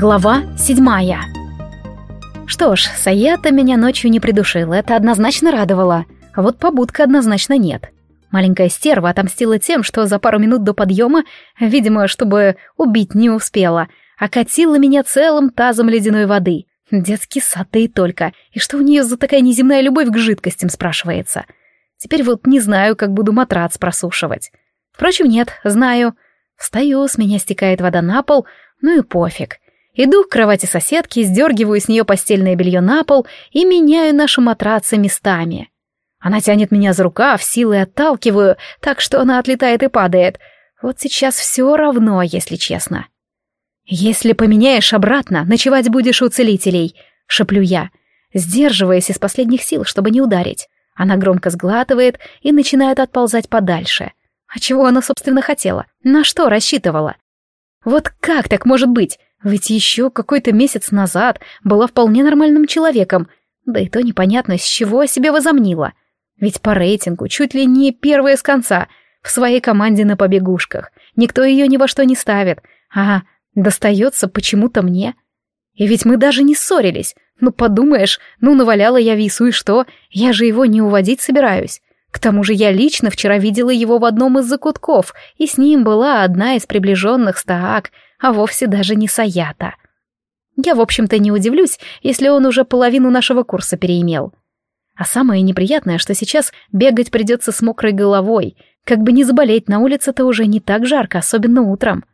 Глава седьмая. Что ж, Саята меня ночью не придушил, это однозначно радовало. А вот побудка однозначно нет. Маленькая стерва отомстила тем, что за пару минут до подъема, видимо, чтобы убить не успела, окатила меня целым тазом ледяной воды. Детский сад и только. И что у нее за такая неземная любовь к жидкостям, спрашивается. Теперь вот не знаю, как буду матрац просушивать. Впрочем, нет, знаю. Встаю, с меня стекает вода на пол, ну и пофиг. Иду к кровати соседки, сдергиваю с нее постельное белье на пол и меняю наши матрацы местами. Она тянет меня за рукав, силой отталкиваю, так что она отлетает и падает. Вот сейчас все равно, если честно. «Если поменяешь обратно, ночевать будешь у целителей», — шеплю я, сдерживаясь из последних сил, чтобы не ударить. Она громко сглатывает и начинает отползать подальше. А чего она, собственно, хотела? На что рассчитывала? Вот как так может быть? Ведь еще какой-то месяц назад была вполне нормальным человеком, да и то непонятно, с чего о себе возомнила. Ведь по рейтингу чуть ли не первая с конца, в своей команде на побегушках. Никто ее ни во что не ставит, а достается почему-то мне. И ведь мы даже не ссорились. Ну, подумаешь, ну, наваляла я Вису, и что? Я же его не уводить собираюсь. К тому же я лично вчера видела его в одном из закутков, и с ним была одна из приближенных стаак — а вовсе даже не Саята. Я, в общем-то, не удивлюсь, если он уже половину нашего курса переимел. А самое неприятное, что сейчас бегать придется с мокрой головой, как бы не заболеть, на улице-то уже не так жарко, особенно утром.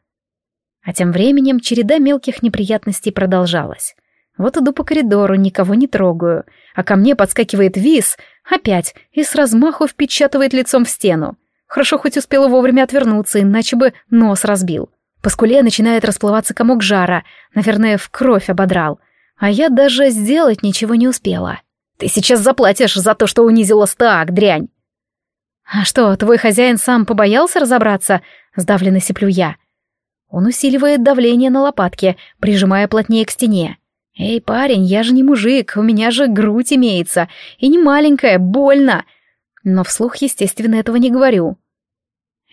А тем временем череда мелких неприятностей продолжалась. Вот иду по коридору, никого не трогаю, а ко мне подскакивает виз, опять, и с размаху впечатывает лицом в стену. Хорошо хоть успела вовремя отвернуться, иначе бы нос разбил. По скуле начинает расплываться комок жара, наверное, в кровь ободрал. А я даже сделать ничего не успела. Ты сейчас заплатишь за то, что унизила стак, дрянь. А что, твой хозяин сам побоялся разобраться? Сдавленно сиплю я. Он усиливает давление на лопатке, прижимая плотнее к стене. «Эй, парень, я же не мужик, у меня же грудь имеется, и не маленькая, больно!» Но вслух, естественно, этого не говорю.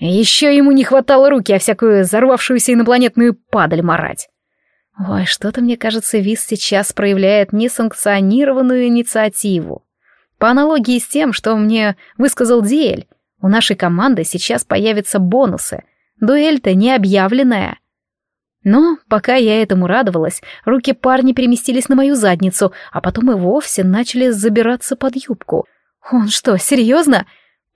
Еще ему не хватало руки, а всякую взорвавшуюся инопланетную падаль марать. Ой, что-то, мне кажется, Виз сейчас проявляет несанкционированную инициативу. По аналогии с тем, что мне высказал Диэль, у нашей команды сейчас появятся бонусы. Дуэль-то не объявленная. Но, пока я этому радовалась, руки парня переместились на мою задницу, а потом и вовсе начали забираться под юбку. Он что, серьезно?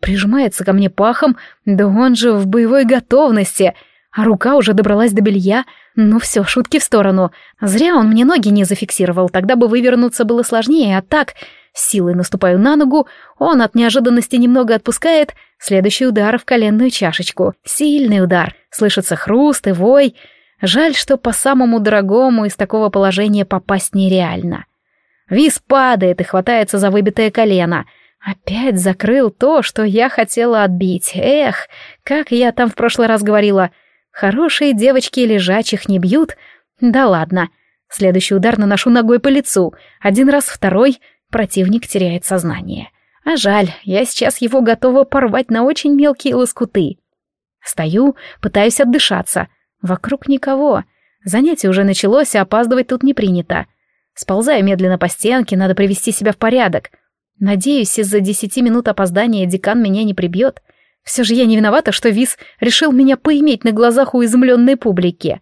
Прижимается ко мне пахом, да он же в боевой готовности, а рука уже добралась до белья. Ну все, шутки в сторону. Зря он мне ноги не зафиксировал, тогда бы вывернуться было сложнее, а так... Силой наступаю на ногу, он от неожиданности немного отпускает, следующий удар в коленную чашечку. Сильный удар, слышится хруст и вой. Жаль, что по самому дорогому из такого положения попасть нереально. Вис падает и хватается за выбитое колено — Опять закрыл то, что я хотела отбить. Эх, как я там в прошлый раз говорила. Хорошие девочки лежачих не бьют. Да ладно. Следующий удар наношу ногой по лицу. Один раз, второй. Противник теряет сознание. А жаль, я сейчас его готова порвать на очень мелкие лоскуты. Стою, пытаюсь отдышаться. Вокруг никого. Занятие уже началось, а опаздывать тут не принято. Сползаю медленно по стенке, надо привести себя в порядок. Надеюсь, из-за десяти минут опоздания декан меня не прибьет. Все же я не виновата, что Виз решил меня поиметь на глазах у изумленной публики.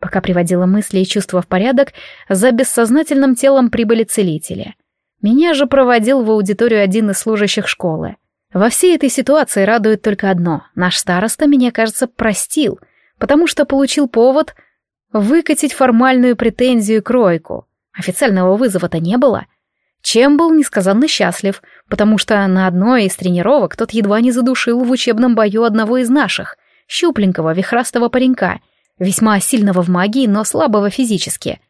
Пока приводила мысли и чувства в порядок, за бессознательным телом прибыли целители. Меня же проводил в аудиторию один из служащих школы. Во всей этой ситуации радует только одно. Наш староста меня, кажется, простил, потому что получил повод выкатить формальную претензию к Ройку. Официального вызова-то не было — чем был несказанно счастлив, потому что на одной из тренировок тот едва не задушил в учебном бою одного из наших, щупленького, вихрастого паренька, весьма сильного в магии, но слабого физически.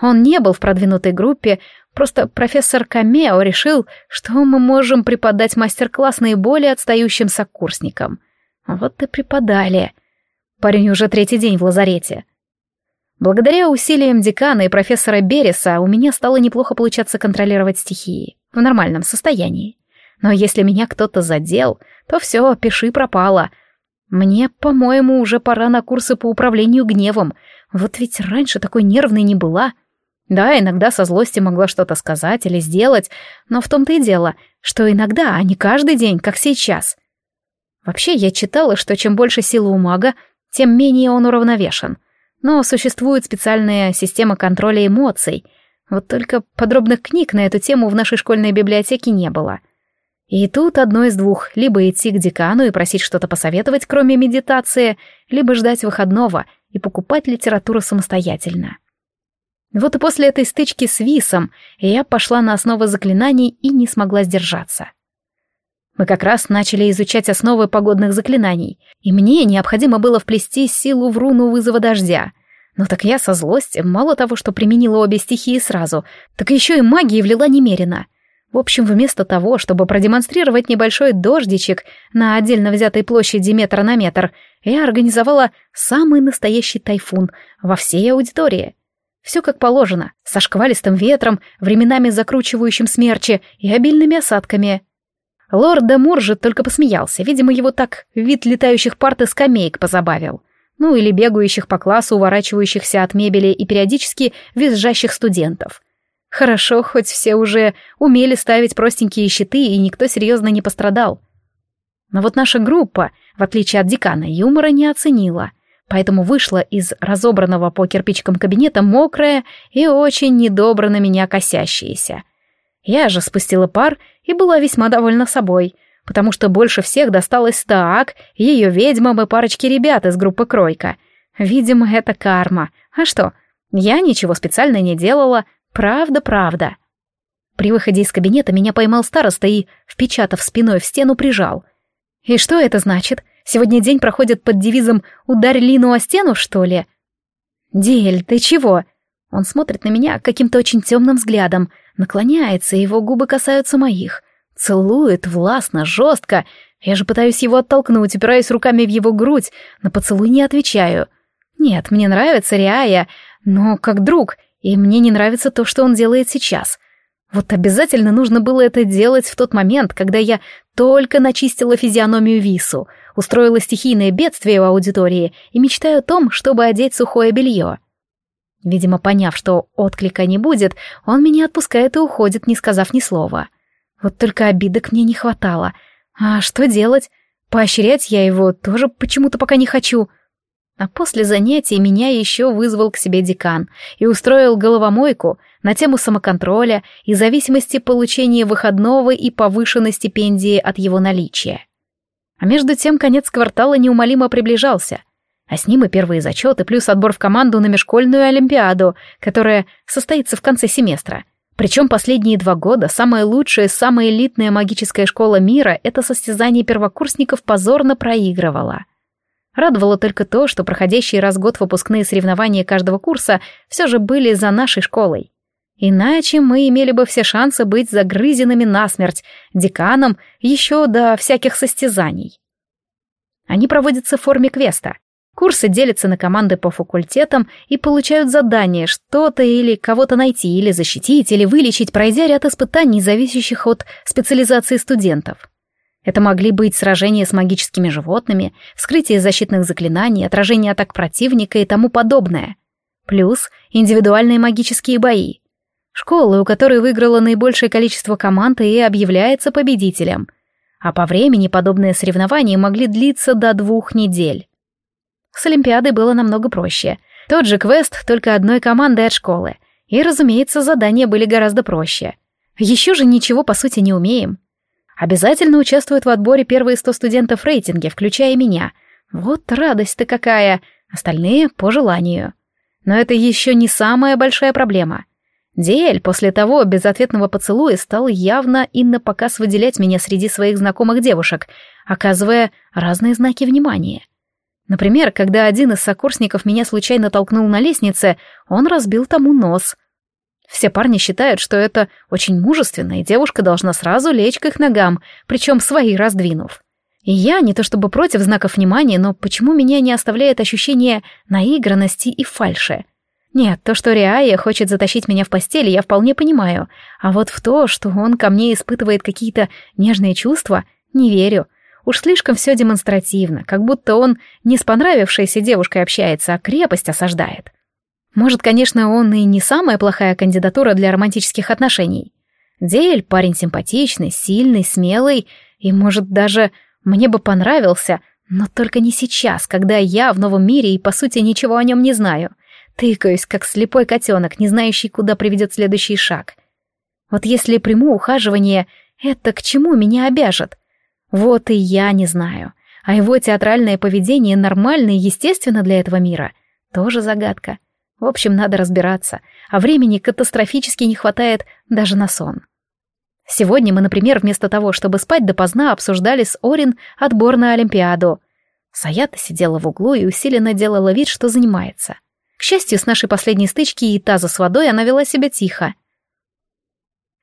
Он не был в продвинутой группе, просто профессор Камео решил, что мы можем преподать мастер-класс наиболее отстающим сокурсникам. Вот и преподали. Парень уже третий день в лазарете. Благодаря усилиям декана и профессора Береса у меня стало неплохо получаться контролировать стихии в нормальном состоянии. Но если меня кто-то задел, то все, пиши пропало. Мне, по-моему, уже пора на курсы по управлению гневом, Вот ведь раньше такой нервной не была. Да, иногда со злости могла что-то сказать или сделать, но в том-то и дело, что иногда, а не каждый день, как сейчас. Вообще, я читала, что чем больше силы у мага, тем менее он уравновешен. Но существует специальная система контроля эмоций. Вот только подробных книг на эту тему в нашей школьной библиотеке не было. И тут одно из двух — либо идти к декану и просить что-то посоветовать, кроме медитации, либо ждать выходного и покупать литературу самостоятельно. Вот и после этой стычки с Висом я пошла на основы заклинаний и не смогла сдержаться. Мы как раз начали изучать основы погодных заклинаний, и мне необходимо было вплести силу в руну вызова дождя. Но так я со злости мало того, что применила обе стихии сразу, так еще и магии влила немерено. В общем, вместо того, чтобы продемонстрировать небольшой дождичек на отдельно взятой площади метра на метр, я организовала самый настоящий тайфун во всей аудитории. Все как положено, со шквалистым ветром, временами закручивающим смерчи и обильными осадками. Лорд де же только посмеялся, видимо, его так вид летающих парт и скамеек позабавил. Ну или бегающих по классу, уворачивающихся от мебели и периодически визжащих студентов. Хорошо, хоть все уже умели ставить простенькие щиты, и никто серьезно не пострадал. Но вот наша группа, в отличие от декана, юмора не оценила поэтому вышла из разобранного по кирпичкам кабинета мокрая и очень недобро на меня косящаяся. Я же спустила пар и была весьма довольна собой, потому что больше всех досталось Таак, ее ведьмам и парочке ребят из группы Кройка. Видимо, это карма. А что, я ничего специально не делала, правда-правда. При выходе из кабинета меня поймал староста и, впечатав спиной в стену, прижал. И что это значит? Сегодня день проходит под девизом «Ударь Лину о стену, что ли?» «Дель, ты чего?» Он смотрит на меня каким-то очень темным взглядом, наклоняется, его губы касаются моих. Целует властно, жестко. Я же пытаюсь его оттолкнуть, упираюсь руками в его грудь, на поцелуй не отвечаю. Нет, мне нравится Риая, но как друг, и мне не нравится то, что он делает сейчас. Вот обязательно нужно было это делать в тот момент, когда я только начистила физиономию Вису, устроила стихийное бедствие в аудитории и мечтаю о том, чтобы одеть сухое белье. Видимо, поняв, что отклика не будет, он меня отпускает и уходит, не сказав ни слова. Вот только обидок мне не хватало. А что делать? Поощрять я его тоже почему-то пока не хочу. А после занятий меня еще вызвал к себе декан и устроил головомойку на тему самоконтроля и зависимости получения выходного и повышенной стипендии от его наличия. А между тем конец квартала неумолимо приближался, а с ним и первые зачеты, плюс отбор в команду на межшкольную олимпиаду, которая состоится в конце семестра. Причем последние два года самая лучшая, самая элитная магическая школа мира это состязание первокурсников позорно проигрывала. Радовало только то, что проходящие раз год выпускные соревнования каждого курса все же были за нашей школой. Иначе мы имели бы все шансы быть загрызенными насмерть деканом еще до всяких состязаний. Они проводятся в форме квеста. Курсы делятся на команды по факультетам и получают задание что-то или кого-то найти, или защитить, или вылечить, пройдя ряд испытаний, зависящих от специализации студентов. Это могли быть сражения с магическими животными, вскрытие защитных заклинаний, отражение атак противника и тому подобное. Плюс индивидуальные магические бои. Школа, у которой выиграло наибольшее количество команд и объявляется победителем. А по времени подобные соревнования могли длиться до двух недель. С Олимпиадой было намного проще. Тот же квест, только одной командой от школы. И, разумеется, задания были гораздо проще. Еще же ничего по сути не умеем. Обязательно участвуют в отборе первые сто студентов рейтинге, включая меня. Вот радость-то какая! Остальные — по желанию. Но это еще не самая большая проблема. Диэль после того безответного поцелуя стал явно и на показ выделять меня среди своих знакомых девушек, оказывая разные знаки внимания. Например, когда один из сокурсников меня случайно толкнул на лестнице, он разбил тому нос — все парни считают, что это очень мужественно, и девушка должна сразу лечь к их ногам, причем свои раздвинув. И я не то чтобы против знаков внимания, но почему меня не оставляет ощущение наигранности и фальши? Нет, то, что Риая хочет затащить меня в постель, я вполне понимаю. А вот в то, что он ко мне испытывает какие-то нежные чувства, не верю. Уж слишком все демонстративно, как будто он не с понравившейся девушкой общается, а крепость осаждает. Может, конечно, он и не самая плохая кандидатура для романтических отношений. Дель парень симпатичный, сильный, смелый, и, может, даже мне бы понравился, но только не сейчас, когда я в новом мире и, по сути, ничего о нем не знаю. Тыкаюсь, как слепой котенок, не знающий, куда приведет следующий шаг. Вот если приму ухаживание, это к чему меня обяжет? Вот и я не знаю. А его театральное поведение нормально и естественно для этого мира. Тоже загадка. В общем, надо разбираться, а времени катастрофически не хватает даже на сон. Сегодня мы, например, вместо того, чтобы спать допоздна, обсуждали с Орин отбор на Олимпиаду. Саята сидела в углу и усиленно делала вид, что занимается. К счастью, с нашей последней стычки и таза с водой она вела себя тихо.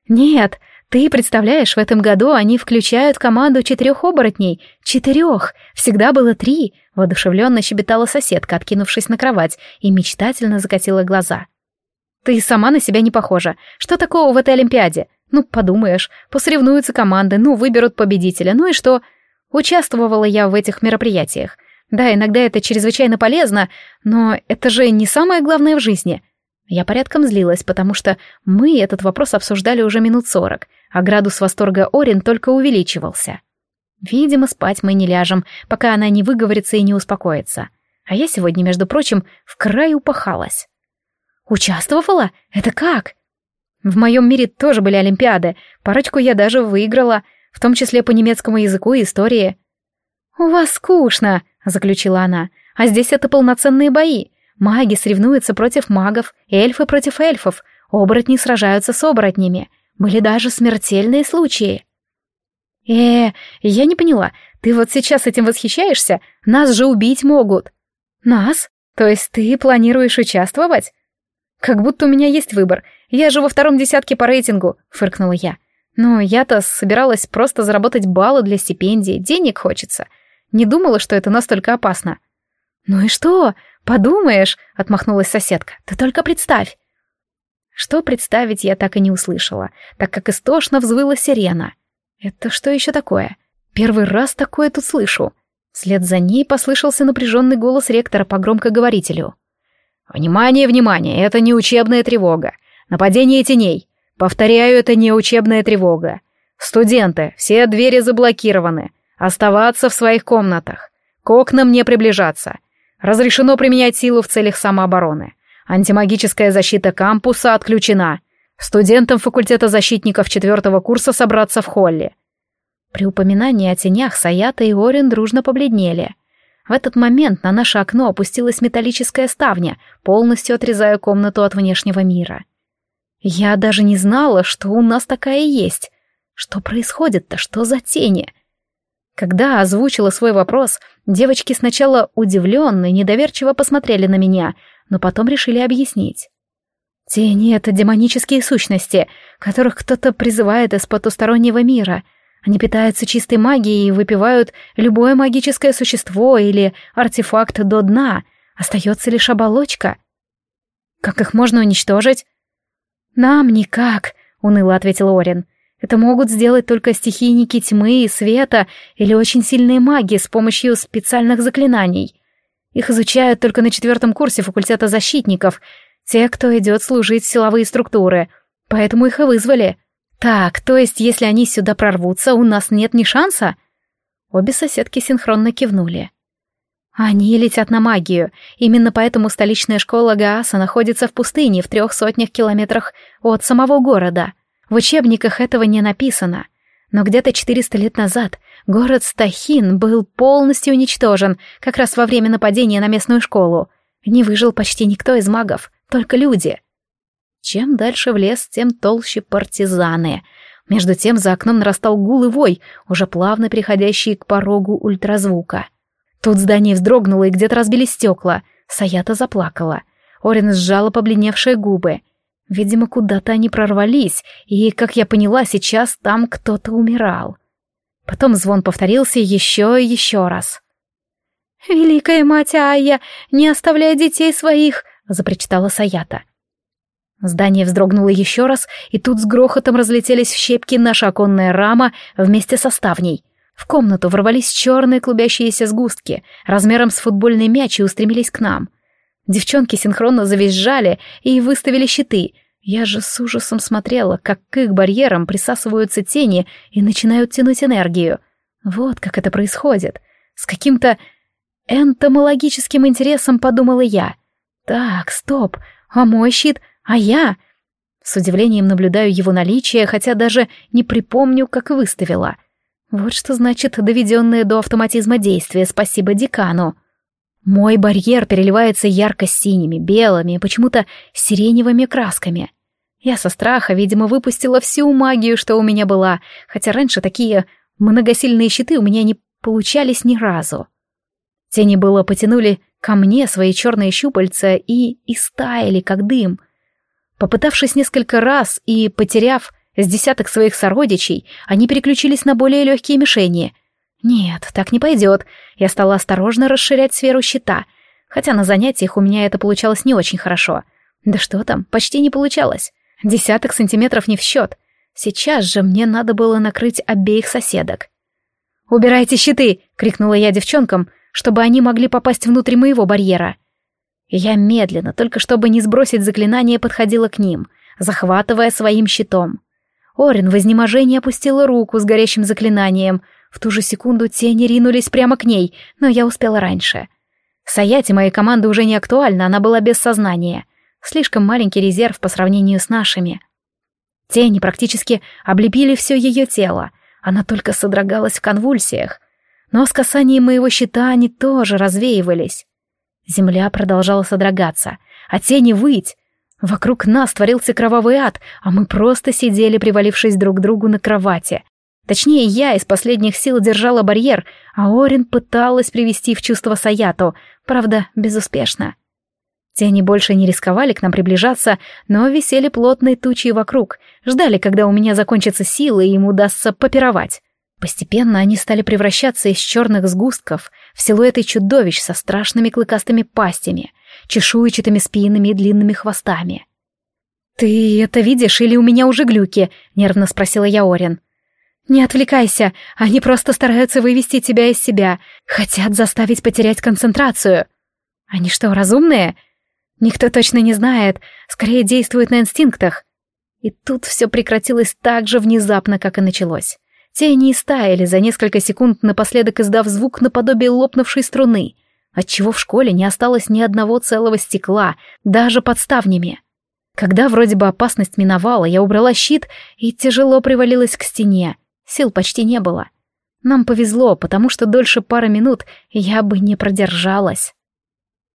«Нет, ты представляешь, в этом году они включают команду четырех оборотней. Четырех! Всегда было три!» — воодушевленно щебетала соседка, откинувшись на кровать, и мечтательно закатила глаза. «Ты сама на себя не похожа. Что такого в этой Олимпиаде? Ну, подумаешь, посоревнуются команды, ну, выберут победителя, ну и что? Участвовала я в этих мероприятиях. Да, иногда это чрезвычайно полезно, но это же не самое главное в жизни. Я порядком злилась, потому что мы этот вопрос обсуждали уже минут сорок, а градус восторга Орин только увеличивался. Видимо, спать мы не ляжем, пока она не выговорится и не успокоится. А я сегодня, между прочим, в край упахалась. «Участвовала? Это как?» В моем мире тоже были олимпиады, парочку я даже выиграла, в том числе по немецкому языку и истории. «У вас скучно», — заключила она, — «а здесь это полноценные бои. Маги соревнуются против магов, эльфы против эльфов, оборотни сражаются с оборотнями. Были даже смертельные случаи. Э, я не поняла, ты вот сейчас этим восхищаешься? Нас же убить могут. Нас? То есть ты планируешь участвовать? Как будто у меня есть выбор. Я же во втором десятке по рейтингу, фыркнула я. Но я-то собиралась просто заработать баллы для стипендии, денег хочется. Не думала, что это настолько опасно. Ну и что? «Подумаешь», — отмахнулась соседка, — «ты только представь». Что представить я так и не услышала, так как истошно взвыла сирена. Это что еще такое? Первый раз такое тут слышу. Вслед за ней послышался напряженный голос ректора по громкоговорителю. «Внимание, внимание, это не учебная тревога. Нападение теней. Повторяю, это не учебная тревога. Студенты, все двери заблокированы. Оставаться в своих комнатах. К окнам не приближаться. Разрешено применять силу в целях самообороны. Антимагическая защита кампуса отключена. Студентам факультета защитников четвертого курса собраться в холле. При упоминании о тенях Саята и Орин дружно побледнели. В этот момент на наше окно опустилась металлическая ставня, полностью отрезая комнату от внешнего мира. Я даже не знала, что у нас такая есть. Что происходит-то? Что за тени? Когда озвучила свой вопрос, девочки сначала удивленно и недоверчиво посмотрели на меня, но потом решили объяснить. Тени — это демонические сущности, которых кто-то призывает из потустороннего мира. Они питаются чистой магией и выпивают любое магическое существо или артефакт до дна. Остается лишь оболочка. Как их можно уничтожить? «Нам никак», — уныло ответил Орин. Это могут сделать только стихийники тьмы и света или очень сильные маги с помощью специальных заклинаний. Их изучают только на четвертом курсе факультета защитников, те, кто идет служить в силовые структуры, поэтому их и вызвали. Так, то есть, если они сюда прорвутся, у нас нет ни шанса? Обе соседки синхронно кивнули. Они летят на магию. Именно поэтому столичная школа Гааса находится в пустыне в трех сотнях километрах от самого города — в учебниках этого не написано. Но где-то 400 лет назад город Стахин был полностью уничтожен, как раз во время нападения на местную школу. Не выжил почти никто из магов, только люди. Чем дальше в лес, тем толще партизаны. Между тем за окном нарастал гул и вой, уже плавно переходящий к порогу ультразвука. Тут здание вздрогнуло и где-то разбились стекла. Саята заплакала. Орин сжала побледневшие губы — Видимо, куда-то они прорвались, и, как я поняла, сейчас там кто-то умирал. Потом звон повторился еще и еще раз. «Великая мать Айя, не оставляй детей своих!» — запричитала Саята. Здание вздрогнуло еще раз, и тут с грохотом разлетелись в щепки наша оконная рама вместе со ставней. В комнату ворвались черные клубящиеся сгустки, размером с футбольный мяч и устремились к нам. Девчонки синхронно завизжали и выставили щиты. Я же с ужасом смотрела, как к их барьерам присасываются тени и начинают тянуть энергию. Вот как это происходит. С каким-то энтомологическим интересом подумала я. Так, стоп, а мой щит, а я? С удивлением наблюдаю его наличие, хотя даже не припомню, как выставила. Вот что значит доведенное до автоматизма действие, спасибо декану. Мой барьер переливается ярко-синими, белыми и почему-то сиреневыми красками. Я со страха, видимо, выпустила всю магию, что у меня была, хотя раньше такие многосильные щиты у меня не получались ни разу. Тени было потянули ко мне свои черные щупальца и истаяли, как дым. Попытавшись несколько раз и потеряв с десяток своих сородичей, они переключились на более легкие мишени — нет, так не пойдет. Я стала осторожно расширять сферу щита, хотя на занятиях у меня это получалось не очень хорошо. Да что там, почти не получалось. Десяток сантиметров не в счет. Сейчас же мне надо было накрыть обеих соседок. «Убирайте щиты!» — крикнула я девчонкам, чтобы они могли попасть внутрь моего барьера. Я медленно, только чтобы не сбросить заклинание, подходила к ним, захватывая своим щитом. Орин в изнеможении опустила руку с горящим заклинанием — в ту же секунду тени ринулись прямо к ней, но я успела раньше. Саяти моей команды уже не актуальна, она была без сознания. Слишком маленький резерв по сравнению с нашими. Тени практически облепили все ее тело. Она только содрогалась в конвульсиях. Но с касанием моего щита они тоже развеивались. Земля продолжала содрогаться, а тени выть. Вокруг нас творился кровавый ад, а мы просто сидели, привалившись друг к другу на кровати, Точнее, я из последних сил держала барьер, а Орин пыталась привести в чувство Саято, правда, безуспешно. Тени больше не рисковали к нам приближаться, но висели плотной тучей вокруг, ждали, когда у меня закончатся силы и им удастся попировать. Постепенно они стали превращаться из черных сгустков в силуэты чудовищ со страшными клыкастыми пастями, чешуйчатыми спинами и длинными хвостами. «Ты это видишь или у меня уже глюки?» — нервно спросила я Орин. «Не отвлекайся, они просто стараются вывести тебя из себя, хотят заставить потерять концентрацию». «Они что, разумные?» «Никто точно не знает, скорее действуют на инстинктах». И тут все прекратилось так же внезапно, как и началось. Тени истаяли за несколько секунд, напоследок издав звук наподобие лопнувшей струны, отчего в школе не осталось ни одного целого стекла, даже под ставнями. Когда вроде бы опасность миновала, я убрала щит и тяжело привалилась к стене, Сил почти не было. Нам повезло, потому что дольше пары минут я бы не продержалась.